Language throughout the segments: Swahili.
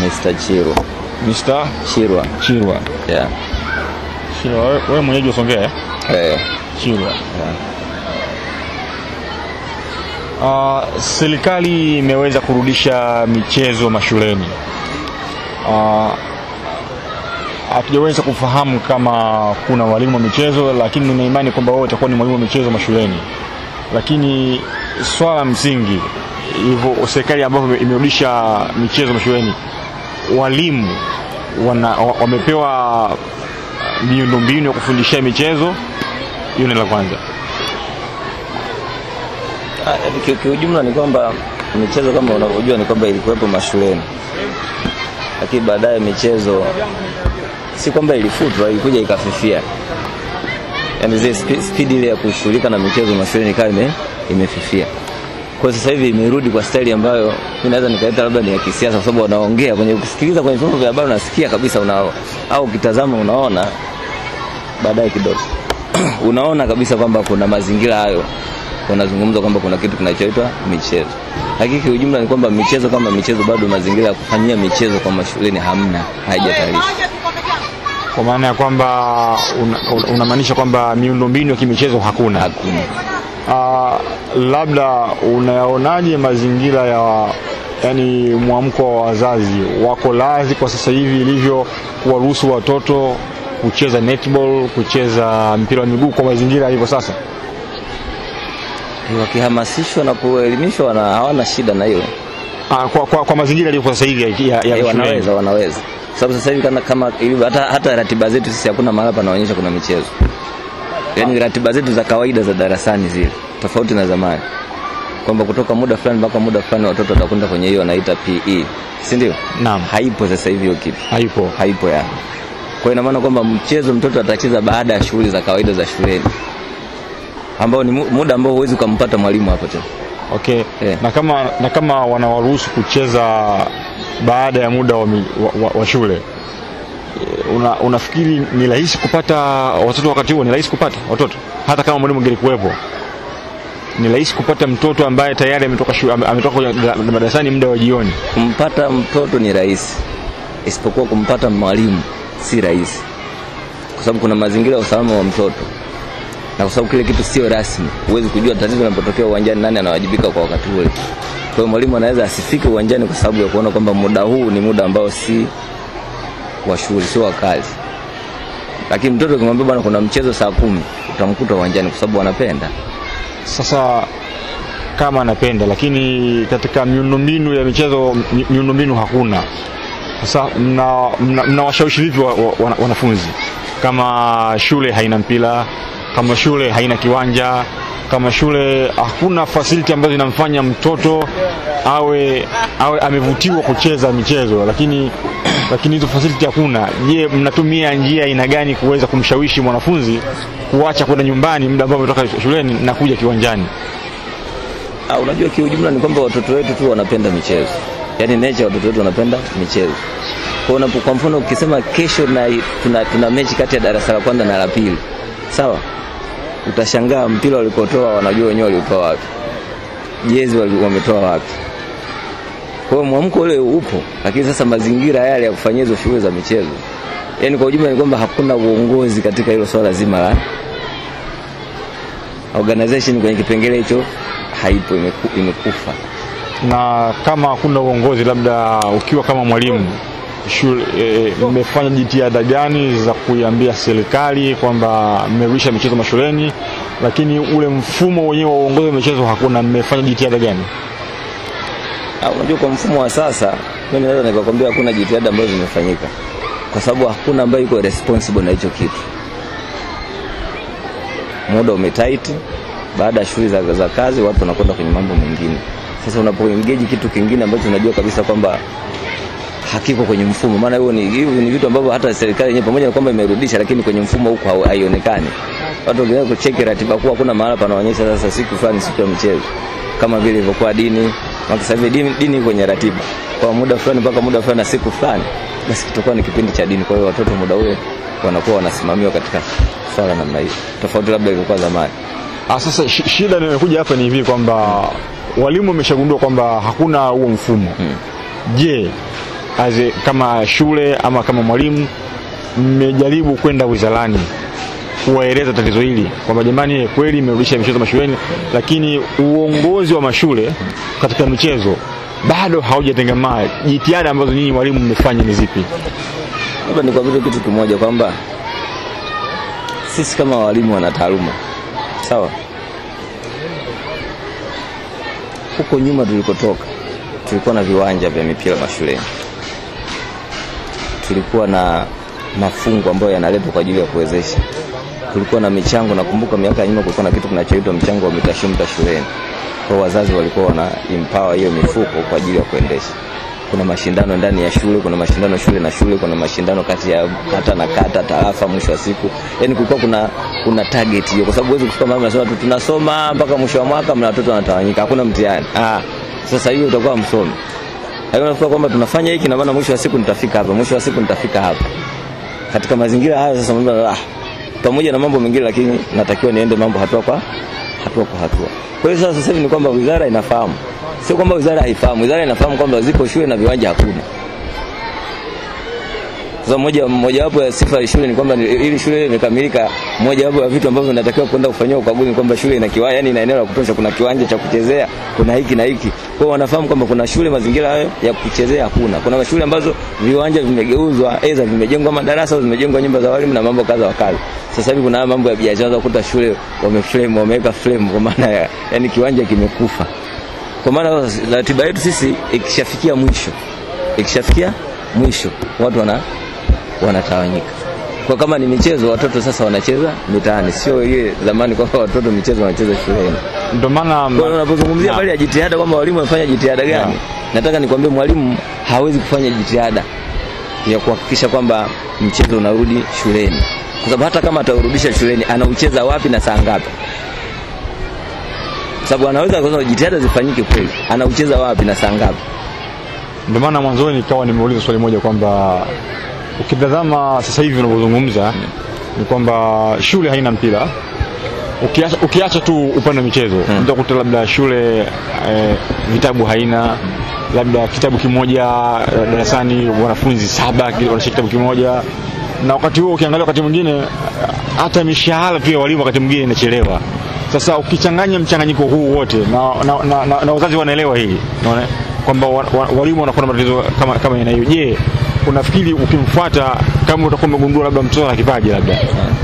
Mr. Chirwa. Mr. Chirwa. Chirwa. Yeah. Chirwa, wewe- mwenyeji wa Songea? eh? Eh. Chirwa. Yeah. Uh, serikali imeweza kurudisha michezo mashuleni. Uh, hatujaweza kufahamu kama kuna walimu wa michezo, lakini nina imani kwamba wewe utakuwa ni mwalimu wa michezo mashuleni. Lakini swala msingi hivyo, serikali ambayo imerudisha michezo mashuleni, walimu wana, wa- wamepewa miundombinu ya kufundishia michezo. Hiyo ni la kwanza. Ah, Kiujumla ni kwamba michezo kama unavyojua ni kwamba ilikuwepo mashuleni, lakini baadaye michezo si kwamba ilifutwa, ilikuja ikafifia. Yaani zile spi- spidi ile ya kushughulika na michezo mashuleni ikawa ime, imefifia. Kwa sasa hivi imerudi kwa staili ambayo mimi naweza nikaita labda ni ya kisiasa, kwa sababu wanaongea kwenye, ukisikiliza kwenye vyombo vya habari unasikia kabisa unao, au ukitazama unaona baadaye kidogo unaona kabisa kwamba kuna mazingira hayo wanazungumza kwamba kuna kitu kinachoitwa michezo, lakini ujumla ni kwamba michezo kama michezo, bado mazingira ya kufanyia michezo kwa mashuleni hamna, haijatayarishwa. kwa maana ya kwamba unamaanisha una una kwamba miundombinu ya kimichezo hakuna. Hakuna. Uh, labda unayaonaje mazingira ya yani mwamko wa wazazi wako lazi kwa sasa hivi ilivyo kuwaruhusu watoto kucheza netball, kucheza mpira wa miguu kwa mazingira yalivyo sasa? Wakihamasishwa na kuelimishwa wana hawana shida na hilo. Uh, kwa, kwa, kwa mazingira yalivyo sasa hivi ya, ya, ya Eh, wanaweza wanaweza, sababu sasa hivi kama, kama hata, hata ratiba zetu sisi hakuna mahala panaonyesha kuna michezo, yaani ratiba zetu za kawaida za darasani zile, tofauti na zamani kwamba kutoka muda fulani mpaka muda fulani watoto watakwenda kwenye hiyo wanaita PE, si ndio? Naam, Haipo sasa hivi hiyo kitu, haipo. haipo yani. Kwa hiyo ina maana kwamba mchezo mtoto atacheza baada ya shughuli za kawaida za shuleni, ambao ni muda ambao huwezi ukampata mwalimu hapo tena. Okay. Yeah. Na kama na kama wanawaruhusu kucheza baada ya muda wa, wa, wa, wa shule una, unafikiri ni rahisi kupata watoto wakati huo? Ni rahisi kupata watoto hata kama mwalimu angelikuwepo? Ni rahisi kupata mtoto ambaye tayari ametoka ametoka madarasani muda wa jioni? Kumpata mtoto ni rahisi, isipokuwa kumpata mwalimu si rahisi, kwa sababu kuna mazingira ya usalama wa mtoto, na kwa sababu kile kitu sio rasmi, huwezi kujua tatizo linapotokea uwanjani nani anawajibika kwa wakati ule. Kwa hiyo mwalimu anaweza asifike uwanjani kwa sababu ya kuona kwamba muda huu ni muda ambao si wa shughuli, sio wa kazi. Lakini mtoto ukimwambia bwana, kuna mchezo saa kumi, utamkuta uwanjani kwa sababu anapenda. Sasa kama anapenda, lakini katika miundombinu ya michezo miundombinu hakuna. Sasa mnawashawishi mna, mna vipi wa, wa, wana- wanafunzi kama shule haina mpira, kama shule haina kiwanja, kama shule hakuna fasiliti ambazo zinamfanya mtoto awe awe amevutiwa kucheza michezo, lakini lakini hizo facility hakuna. Je, mnatumia njia aina gani kuweza kumshawishi mwanafunzi kuacha kwenda nyumbani muda ambao ametoka shuleni na kuja kiwanjani? Ah, unajua kiujumla ni kwamba watoto wetu tu wanapenda michezo, yaani nature watoto wetu wanapenda michezo. Kwa kwa mfano ukisema kesho na tuna, tuna mechi kati ya darasa la kwanza na la pili, sawa, utashangaa mpira walikotoa wanajua wenyewe waliotoa wapi, jezi wametoa wapi. Kwa hiyo mwamko ule upo, lakini sasa mazingira yale ya kufanyia hizo shughuli za michezo, yaani kwa ujumla ni kwamba hakuna uongozi katika hilo swala zima la organization kwenye kipengele hicho haipo, imekufa. na kama hakuna uongozi, labda ukiwa kama mwalimu shule, e, mmefanya jitihada gani za kuiambia serikali kwamba mmerudisha michezo mashuleni, lakini ule mfumo wenyewe wa uongozi wa michezo hakuna? Mmefanya jitihada gani? Ah, Unajua, kwa mfumo wa sasa, mimi naweza nikakwambia hakuna jitihada ambazo zimefanyika, kwa sababu hakuna ambaye yuko responsible na hicho kitu. Muda umetaiti, baada ya shughuli za, za kazi watu wanakwenda kwenye mambo mengine. Sasa unapoengage kitu kingine ambacho unajua kabisa kwamba hakiko kwenye mfumo, maana hiyo ni ni vitu ambavyo hata serikali yenyewe pamoja na kwamba imerudisha, lakini kwenye mfumo huko haionekani. Watu wengine kucheki ratiba kuwa kuna mahala panaonyesha sasa siku fulani siku ya mchezo, kama vile ilivyokuwa dini. Maana sasa hivi dini, dini kwenye ratiba kwa muda fulani mpaka muda fulani na siku fulani, basi kitakuwa ni kipindi cha dini. Kwa hiyo watoto muda ule wanakuwa wanasimamiwa katika swala namna hiyo, tofauti labda ilikuwa zamani. Ah, sasa shi- shida inayokuja hapa ni hivi kwamba walimu wameshagundua kwamba hakuna huo mfumo. hmm. Je, aze, kama shule ama kama mwalimu mmejaribu kwenda wizarani kuwaeleza tatizo hili kwamba jamani, kweli imerudisha michezo mashuleni, lakini uongozi wa mashule katika michezo bado haujatengemaa. Jitihada ambazo nyinyi walimu mmefanya ni zipi? Labda nikwambie kitu kimoja kwamba sisi kama walimu wana taaluma sawa. Huko nyuma tulikotoka, tulikuwa na viwanja vya mipira mashuleni, tulikuwa na mafungo ambayo yanaletwa kwa ajili ya kuwezesha, kulikuwa na michango. Nakumbuka miaka ya nyuma kulikuwa na kitu kinachoitwa mchango wa mitashumta shuleni, kwa wazazi walikuwa wana empower hiyo mifuko kwa ajili ya kuendesha kuna mashindano ndani ya shule, kuna mashindano shule na shule, kuna mashindano kati ya kata na kata, tarafa. Mwisho wa siku, yani kulikuwa kuna kuna target hiyo, kwa sababu huwezi kufika mahali unasema tu tunasoma mpaka mwisho wa mwaka, mna watoto wanatawanyika, hakuna mtihani. Ah, sasa hiyo utakuwa msomi. lakini unafikiri kwamba tunafanya hiki na maana mwisho wa siku nitafika hapa, mwisho wa siku nitafika hapa. Katika mazingira haya sasa, ah, pamoja na mambo mengine, lakini natakiwa niende mambo hatua kwa hatua kwa hatua. Kwa hiyo sasa hivi ni kwamba wizara inafahamu Sio kwamba wizara haifahamu, wizara inafahamu kwamba ziko shule na viwanja hakuna. Sasa moja moja wapo ya sifa ya shule ni kwamba ili shule imekamilika, moja wapo ya vitu ambavyo natakiwa kwenda kufanyia ukaguzi kwamba shule ina kiwanja, yani ina eneo la kutosha, kuna kiwanja cha kuchezea, kuna hiki na hiki. Kwa wanafahamu kwamba kuna shule mazingira hayo ya kuchezea hakuna. Kuna shule ambazo viwanja vimegeuzwa, aidha vimejengwa madarasa au zimejengwa nyumba za walimu na mambo kadha wa kadha. Sasa hivi kuna mambo ya biashara, kuta shule wameframe, wameweka frame kwa maana ya yani kiwanja kimekufa kwa maana ratiba yetu sisi ikishafikia mwisho ikishafikia mwisho watu wana wanatawanyika. Kwa kama ni michezo, watoto sasa wanacheza mitaani, sio ile zamani kwamba watoto michezo wanacheza shuleni. Ndio maana unapozungumzia bali ya jitihada kwamba walimu wamefanya jitihada gani, na nataka nikwambie mwalimu hawezi kufanya jitihada ya kuhakikisha kwamba mchezo unarudi shuleni, kwa sababu hata kama ataurudisha shuleni, anaucheza wapi na saa ngapi? Kwa sababu anaweza kusema jitihada zifanyike kweli, anaucheza wapi na saa ngapi? Ndio maana mwanzoni nikawa nimeuliza swali moja kwamba ukitazama sasa hivi unavyozungumza ni kwamba shule haina mpira. Ukiacha, ukiacha tu upande wa michezo Hmm. utakuta labda shule eh, vitabu haina, labda kitabu kimoja eh, darasani wanafunzi saba wanashika kitabu kimoja, na wakati huo ukiangalia wakati mwingine hata mishahara pia walimu wakati mwingine inachelewa. Sasa ukichanganya mchanganyiko huu wote na, na, na, na, na wazazi wanaelewa hili kwamba wa, wa, walimu wanakuwa na matatizo kama kama aina hiyo. Je, unafikiri ukimfuata kama utakuwa umegundua labda mtoto ana kipaji labda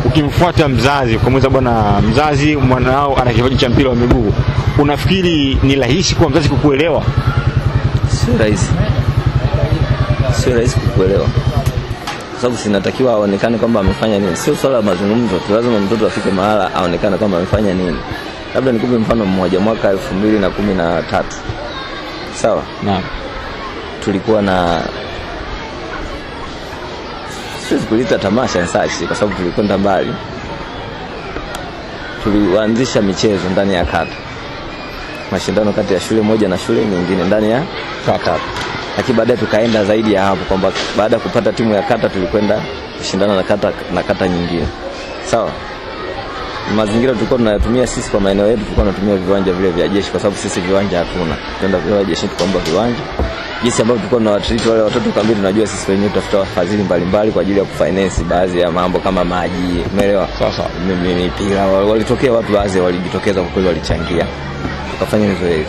ukimfuata mzazi ukamweza bwana mzazi mwanao ana kipaji cha mpira wa miguu, unafikiri ni rahisi kwa mzazi kukuelewa? Sio rahisi, sio rahisi kukuelewa, sababu sinatakiwa aonekane kwamba amefanya nini. Sio swala la mazungumzo tu, lazima mtoto afike mahala aonekane kwamba amefanya nini. Labda nikupe mfano mmoja. Mwaka elfu mbili na kumi na tatu sawa, Naam. tulikuwa na siwezi kuliita tamasha sachi, kwa sababu tulikwenda mbali. Tulianzisha michezo ndani ya kata, mashindano kati ya shule moja na shule nyingine ndani ya kata, lakini baadaye tukaenda zaidi ya hapo, kwamba baada ya kupata timu ya kata tulikwenda kushindana na kata, na kata nyingine sawa. Mazingira tulikuwa tunayatumia sisi kwa maeneo yetu, tulikuwa tunatumia viwanja vile vya jeshi, kwa sababu sisi viwanja hatuna. Tuenda vile jeshi tukaomba viwanja jinsi ambavyo tulikuwa tunawatreat wale watoto kambi, tunajua sisi wenyewe tutafuta wafadhili mbalimbali kwa ajili ya kufinance baadhi ya mambo kama maji, umeelewa? Sasa mimi mi- mipira, walitokea watu baadhi walijitokeza kwa kweli, walichangia tukafanya hizo hivyo.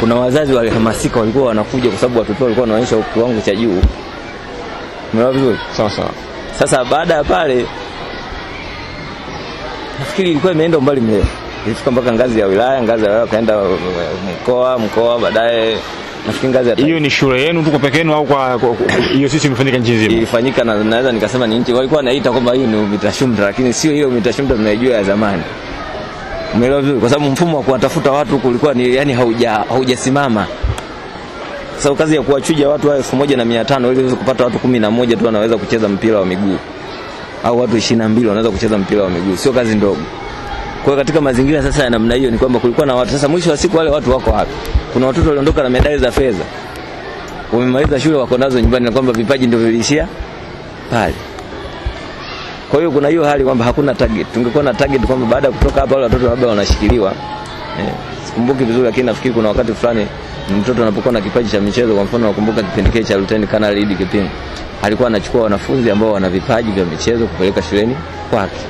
Kuna wazazi walihamasika, walikuwa wanakuja kwa sababu watoto walikuwa wanaonyesha kiwango cha juu, umeelewa vizuri? sawa sawa. Sasa baada ya pale, nafikiri ilikuwa imeenda umbali mrefu, ilifika mpaka ngazi ya wilaya, ngazi ya wilaya kaenda uh, mkoa, mkoa, baadaye nafikiri ngazi ya. Hiyo ni shule yenu tu kwa peke yenu au kwa hiyo sisi imefanyika nchi nzima? ilifanyika na naweza nikasema ni nchi walikuwa wanaita kwamba hiyo ni UMITASHUMTA, lakini sio hiyo UMITASHUMTA tunayojua ya zamani. Umeelewa vizuri? Kwa sababu mfumo wa kuwatafuta watu kulikuwa ni yani hauja haujasimama. Sasa kazi ya kuwachuja watu wa elfu moja na mia tano ili uweze kupata watu kumi na moja tu wanaweza kucheza mpira wa miguu au watu ishirini na mbili wanaweza kucheza mpira wa miguu, sio kazi ndogo. Kwa hiyo katika mazingira sasa ya namna hiyo ni kwamba kulikuwa na watu sasa, mwisho wa siku wale watu wako wapi? Kuna watoto waliondoka na medali za fedha, wamemaliza shule wako nazo nyumbani, na kwamba vipaji ndio vilishia pale. Kwa hiyo kuna hiyo hali kwamba hakuna target. Tungekuwa na target kwamba baada ya kutoka hapa wale watoto labda wanashikiliwa. Eh, sikumbuki vizuri lakini nafikiri kuna wakati fulani mtoto anapokuwa na kipaji cha michezo. Kwa mfano, nakumbuka kipindi kile cha Lieutenant Colonel Idi Kipingu alikuwa anachukua wanafunzi ambao wana vipaji vya michezo kupeleka shuleni kwake.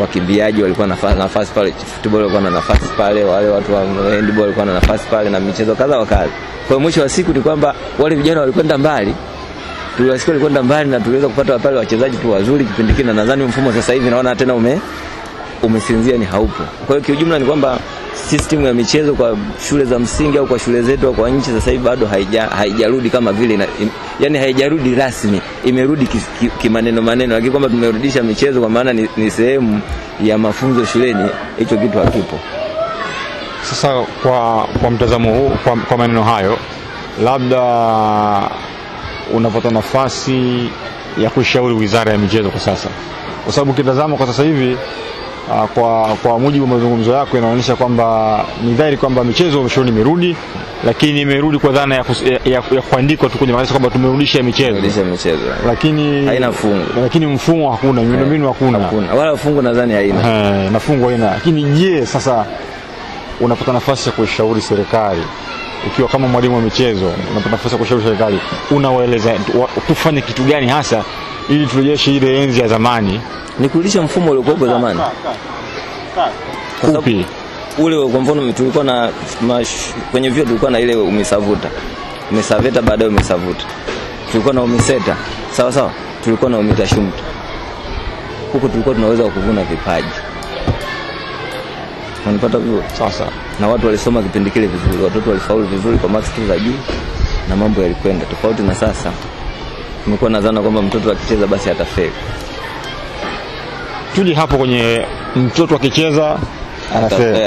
Wakimbiaji walikuwa na nafasi, pale, football walikuwa na nafasi pale, wale watu wa handball walikuwa na nafasi pale, na michezo kadha wa kadha. Kwa mwisho wa siku ni kwamba wale vijana walikwenda mbali tuliwasikia walikwenda mbali na tuliweza kupata pale wachezaji tu wazuri kipindi kile, na nadhani mfumo sasa hivi naona tena ume umesinzia, ni haupo. Kwa hiyo kiujumla ni kwamba system ya michezo kwa shule za msingi au kwa shule zetu au kwa nchi sasa hivi bado haija haijarudi kama vile ina, im, yani haijarudi rasmi, imerudi kimaneno ki, ki maneno, lakini kwamba tumerudisha michezo kwa maana ni, ni sehemu ya mafunzo shuleni, hicho kitu hakipo. Sasa kwa, kwa mtazamo huu, kwa, kwa maneno hayo, labda unapata nafasi ya kushauri wizara ya michezo kwa sasa, kwa sababu ukitazama kwa sasa hivi uh, kwa, kwa mujibu wa mazungumzo yako inaonyesha kwamba ni dhahiri kwamba michezo mshoni imerudi, lakini imerudi kwa dhana ya, kus, ya, ya, ya kuandikwa tu kwenye maandishi kwamba tumerudisha michezo, michezo. Lakini haina fungu, lakini mfumo hakuna, miundombinu hakuna, hakuna. Wala fungu nadhani haina. ha, na fungu haina. Lakini je, sasa unapata nafasi ya kuishauri serikali ukiwa kama mwalimu wa michezo, unapata nafasi ya kushauri serikali, unawaeleza tufanye kitu gani hasa ili turejeshe ile enzi ya zamani? Ni kurudisha mfumo uliokuwepo zamani. Kwa sababu Upi? ule kwa mfano tulikuwa na mash, kwenye vyuo tulikuwa na ile umisavuta. Umisaveta baadaye umisavuta. Tulikuwa na umiseta. Sawa sawa? Tulikuwa na umitashumta huko tulikuwa tunaweza kuvuna vipaji unapata vizuri Sasa. Na watu walisoma kipindi kile vizuri. Watoto walifaulu vizuri kwa maksi za juu na mambo yalikwenda. Tofauti na sasa tumekuwa na dhana kwamba mtoto akicheza basi atafeli. Tuje hapo kwenye mtoto akicheza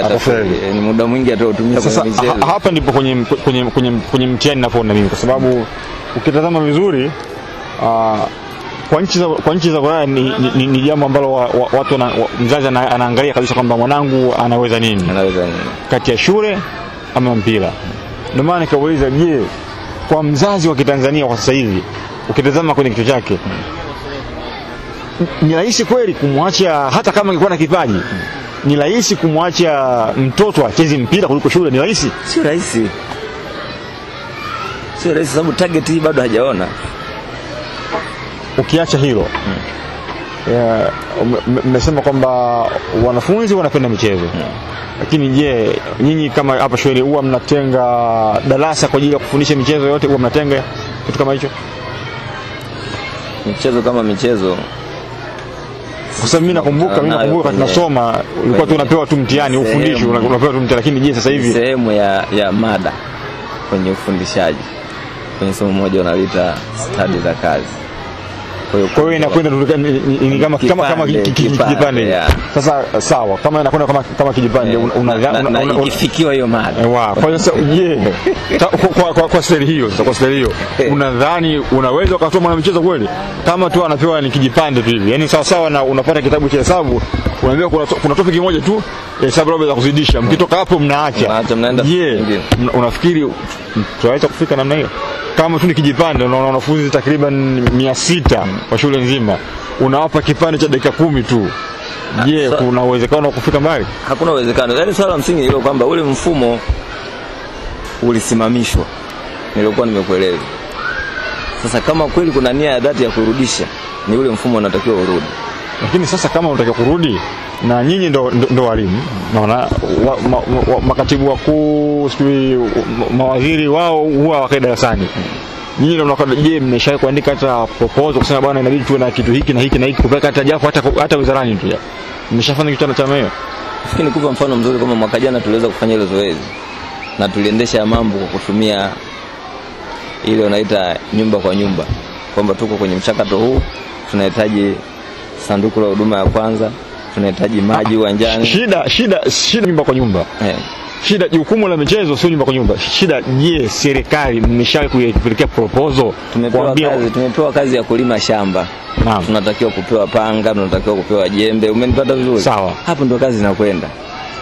atafeli. Eh, ni muda mwingi atautumia kwenye michezo. ha- hapa ndipo kwenye, kwenye, kwenye, kwenye mtihani napoona mimi, kwa sababu ukitazama vizuri uh, kwa nchi za, kwa nchi za Ulaya ni, ni, ni, ni jambo ambalo wa, wa, watu na, wa, mzazi anaangalia kabisa kwamba mwanangu anaweza nini anaweza nini kati ya shule ama mpira. Ndio maana nikauliza, je, kwa mzazi wa Kitanzania kwa sasa hivi ukitazama kwenye kichwa chake ni rahisi kweli kumwacha hata kama angekuwa na kipaji ni rahisi kumwacha mtoto acheze mpira kuliko shule? Ni rahisi? sio rahisi sio rahisi sababu target hii bado hajaona Ukiacha hilo. Ya, m- m- mmesema kwamba wanafunzi wanapenda michezo. Lakini je, nyinyi kama hapa shule huwa mnatenga darasa kwa ajili ya kufundisha michezo yote? Huwa mnatenga kitu kama hicho? michezo kama michezo. Kwa sababu mimi nakumbuka mimi nakumbuka wakati nasoma ulikuwa tu unapewa tu mtihani ufundishi unapewa tu mtihani, lakini je sasa hivi? Sehemu ya, ya mada kwenye ufundishaji. Kwenye somo moja unalita stadi za kazi kwa hiyo inakwenda ni- kama kama kijipande. Sasa sawa, kama inakwenda kama kama kijipande una- una- na, na, una- na una- ikifikiwa hiyo mada wa kwa hiyo sasa je, kwa, kwa, kwa, seri staili hiyo sasa, kwa staili hiyo unadhani unaweza ukatoa mwanamichezo kweli? Kama tu anapewa ni kijipande tu hivi, yaani sawa sawa na unapata kitabu cha hesabu unaambiwa kuna, kuna topic moja tu hesabu labda za kuzidisha, mkitoka hapo mnaacha. Je, unafikiri tunaweza kufika namna hiyo kama tu ni kijipande? Unaona wanafunzi takriban mia sita kwa shule nzima, unawapa kipande cha dakika kumi tu. Je, sa- kuna uwezekano wa kufika mbali? hakuna uwezekano yaani swala la msingi hilo kwamba ule mfumo ulisimamishwa nilikuwa nimekueleza sasa kama kweli kuna nia ya dhati ya kurudisha ni ule mfumo unatakiwa urudi lakini sasa kama unatakiwa kurudi na nyinyi ndo, ndo, ndo walimu. Naona wa, ma, ma, makatibu wakuu sijui mawaziri wao huwa wakae darasani. Nyinyi ndo mnakaa je mmeshawahi kuandika hata proposal kusema bwana inabidi tuwe na kitu hiki na hiki na hiki kupeleka hata japo hata, hata wizarani tu ya? Mmeshafanya kitu cha hiyo Nafikiri mfano mzuri kama mwaka jana tuliweza kufanya hilo zoezi na tuliendesha mambo kwa kutumia ile wanaita nyumba kwa nyumba, kwamba tuko kwenye mchakato huu, tunahitaji sanduku la huduma ya kwanza, tunahitaji maji uwanjani. shida shida shida nyumba kwa nyumba. Eh, shida jukumu la michezo sio nyumba kwa nyumba. Shida je serikali mmeshawahi kuipelekea proposal tumepewa kuambia kazi, tumepewa kazi ya kulima shamba, naam. Tunatakiwa kupewa panga, tunatakiwa kupewa jembe. Umenipata vizuri? Sawa. Hapo ndo kazi inakwenda.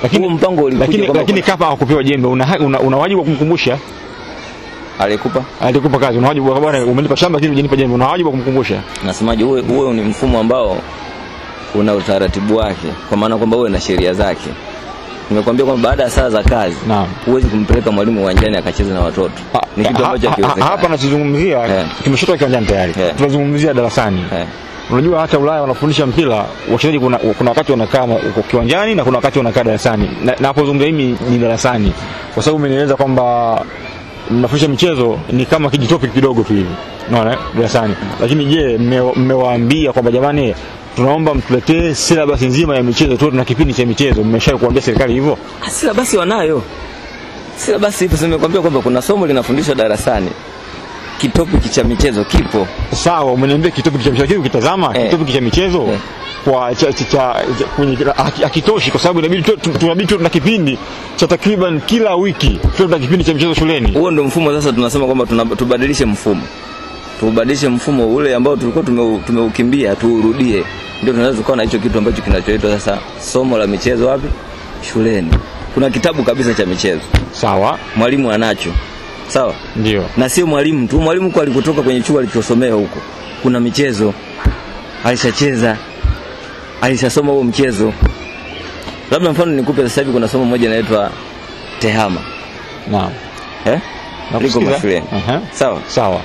lakini Huo mpango ulikuja lakini, kwa lakini kama hakupewa jembe. Una, una, una wajibu wa kumkumbusha? Alikupa. Alikupa kazi. Una wajibu wa bwana umenipa shamba lakini hujanipa jembe. Una wajibu wa kumkumbusha? Nasemaje, uwe, uwe ni mfumo ambao una utaratibu wake, kwa maana kwamba uwe na sheria zake. Nimekwambia kwamba baada ya saa za kazi huwezi kumpeleka mwalimu uwanjani akacheza na watoto. Ni kitu ambacho hakiwezekani. hapa nachozungumzia kimeshotoka kiwanjani tayari. Tunazungumzia darasani. Unajua hata Ulaya wanafundisha mpira wachezaji kuna, kuna wakati wanakaa kiwanjani na kuna wakati wanakaa darasani. Na napozungumza mimi ni darasani. Kwa sababu umenieleza kwamba mnafundisha michezo ni kama kijitopi kidogo tu hivi. Unaona darasani. Lakini je mmewaambia kwamba jamani tunaomba mtuletee silabasi nzima ya michezo tu na kipindi cha michezo mmeshakuambia serikali hivyo Silabasi basi wanayo. silabasi ipo, Nimekuambia kwamba kuna somo linafundishwa darasani. Kitopiki cha michezo kipo. sawa umeniambia kitopiki cha michezo kitazama, Eh. kitopic cha michezo Eh. kwa cha, cha, cha, cha, kwenye akitoshi hakitoshi kwa sababu inabidi tunabidi tu- tunabidi tuwe na kipindi cha takriban kila wiki tu na kipindi cha michezo shuleni Huo ndio mfumo sasa tunasema kwamba tuna- tubadilishe mfumo. Tubadilishe mfumo ule ambao tulikuwa tume- tumeukimbia tuurudie. Ndio tunaweza tukawa na hicho kitu ambacho kinachoitwa sasa somo la michezo wapi? Shuleni. Kuna kitabu kabisa cha michezo. sawa Mwalimu anacho. Sawa? ndio na sio mwalimu tu mwalimu kwa alikotoka kwenye chuo alichosomea huko kuna michezo alishacheza alishasoma huo mchezo labda mfano nikupe sasa hivi kuna somo moja inaitwa tehama naam eh? liko Nakusikiza. Uh -huh. sawa sawa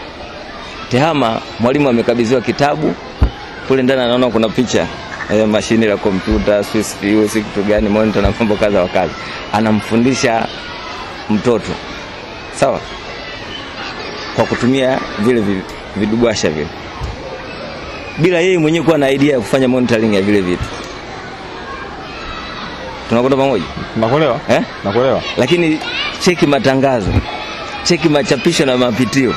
tehama mwalimu amekabidhiwa kitabu. Kule ndani anaona kuna picha e, mashine la kompyuta CPU si kitu gani monitor na mambo kadha wa kadha. Anamfundisha mtoto. Sawa? Kwa kutumia vile vidubasha vidubwasha vile. Bila yeye mwenyewe kuwa na idea ya kufanya monitoring ya vile vitu. Tunakwenda pamoja? Nakuelewa. Eh? nakuelewa. Lakini cheki matangazo. Cheki machapisho na mapitio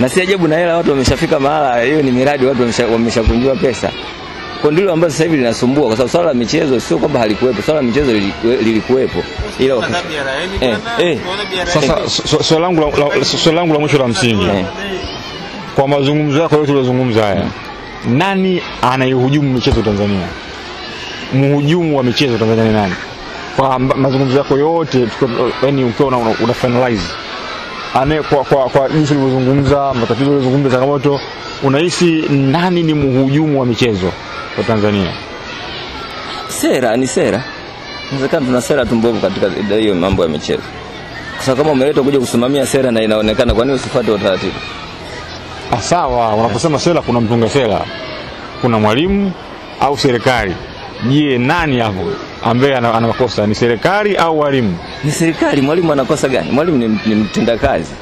na si ajabu na hela watu wameshafika mahala hiyo ni miradi watu wamesha- wameshakunjua pesa. Kwa ndilo ambazo sasa hivi linasumbua kwa sababu swala la michezo sio kwamba halikuwepo swala la michezo lili- lilikuwepo. Ila eh, eh, sasa swali langu la- la- swali langu la mwisho la msingi. Eh. kwa mazungumzo yako yote uliozungumza haya nani anaihujumu michezo Tanzania? Mhujumu wa michezo Tanzania ni nani? Kwa mazungumzo yako yote yani ukiwa una, una, una finalize ane kwa, kwa, kwa jinsi ulivyozungumza matatizo ulivyozungumza changamoto unahisi nani ni mhujumu wa michezo kwa Tanzania? Sera ni sera. Inawezekana tuna sera tumbovu katika hiyo mambo ya michezo. Kwa sababu kama umeletwa kuja kusimamia sera na inaonekana kwa nini usifuate utaratibu? Ah, sawa unaposema sera kuna mtunga sera. Kuna mwalimu au serikali. Je nani hapo ambaye ana makosa. Ni serikali au walimu? Ni serikali. Mwalimu anakosa gani? Mwalimu ni, ni mtendakazi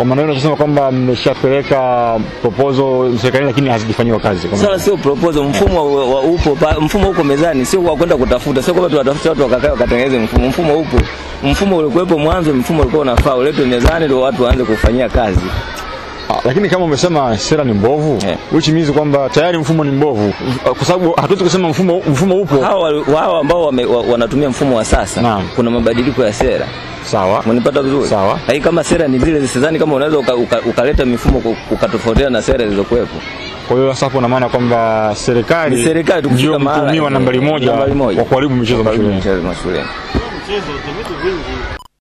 kwa maana hiyo unasema kwamba mmeshapeleka proposal serikalini lakini hazijafanyiwa kazi. Sasa sio proposal, mfumo wa, wa upo pa, mfumo uko mezani, sio kwa kwenda kutafuta, sio kwamba tunatafuta watu wakakaa wakatengeneze mfumo. Mfumo upo, mfumo ulikuwepo mwanzo, mfumo ulikuwa unafaa uletwe mezani, ndio watu waanze kufanyia kazi. Ah, lakini kama umesema sera ni mbovu yeah, which means kwamba tayari mfumo ni mbovu kwa sababu hatuwezi kusema mfumo mfumo upo Hao wao ambao wanatumia mfumo wa sasa, Naam. kuna mabadiliko ya sera. sawa Unanipata vizuri? Sawa. Lakini kama sera ni zile, sidhani kama unaweza uka, uka, ukaleta mifumo ukatofautiana na sera zilizokuwepo. kwa hiyo sasa hapo una maana kwamba serikali serikali tu kufika ndio mahala- mtumiwa nambari moja kwa moja. wa kuharibu michezo mashuleni michezo vitu vingi